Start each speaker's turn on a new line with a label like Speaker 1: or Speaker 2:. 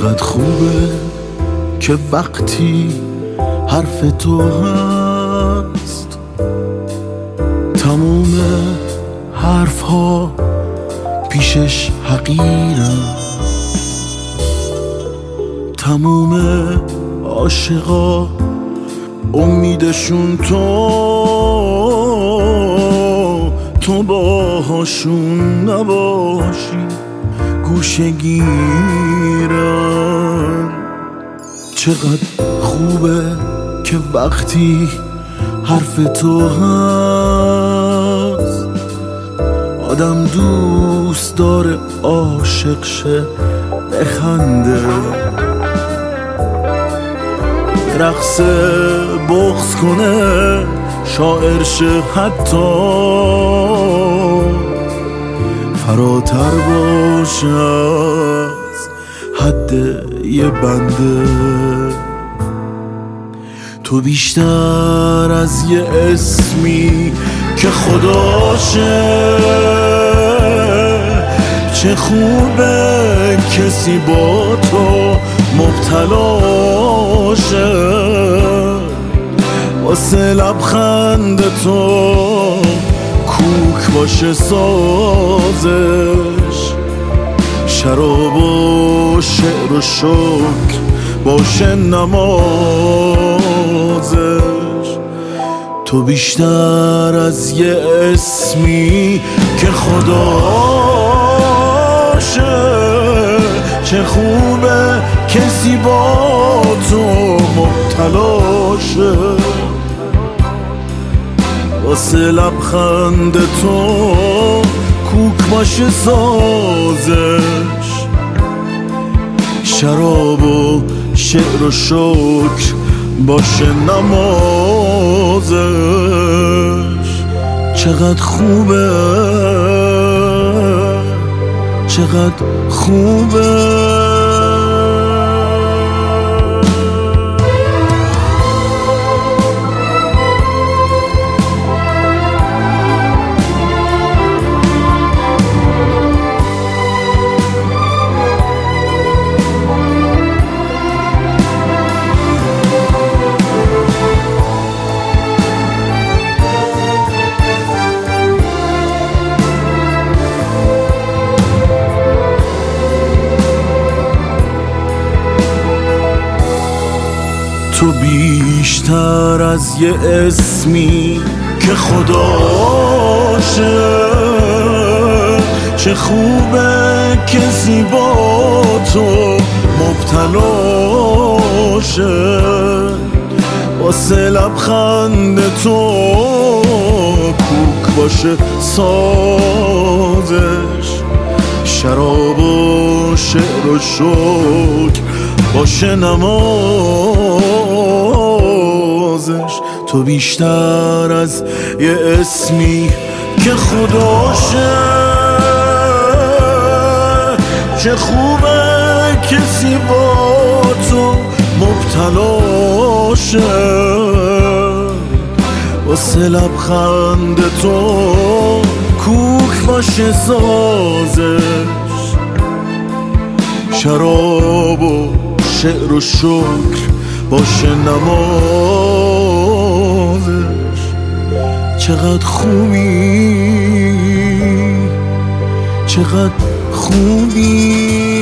Speaker 1: چقدر خوبه که وقتی حرف تو هست. تموم حرف ها پیشش حقیرم تموم عاشقا امیدشون تو تو باهاشون نباشی. گوشه گیرم چقدر خوبه که وقتی حرف تو هست. آدم دوست داره عاشق شه بخنده. رقص بغز کنه شاعر شه حتی. فراتر باشه از حد یه بنده. تو بیشتر از یه اسمی که خداشه چه خوبه کسی با تو مبتلاشه واسه لبخند تو کوک باشه سازش. شراب شعر و شکر باشه نمازش تو بیشتر از یه اسمی که خداشه چه خوبه کسی با تو مبتلاشه واسه لبخند تو کوک باشه سازش شراب و شعر و شکر باشه نمازش. چقدر خوبه چقدر خوبه. تو بیشتر از یه اسمی که خداشه چه خوبه کسی با تو مبتلاشه واسه لبخند تو کوک باشه سازش. شراب و شعر و شکر باشه نمازش تو بیشتر از یه اسمی که خداشه چه خوبه کسی با تو مبتلاشه. واسه لبخند تو کوک باشه سازش. شراب و شعر و شکر باشه نمازش چقدر خوبی؟ چقدر خوبی؟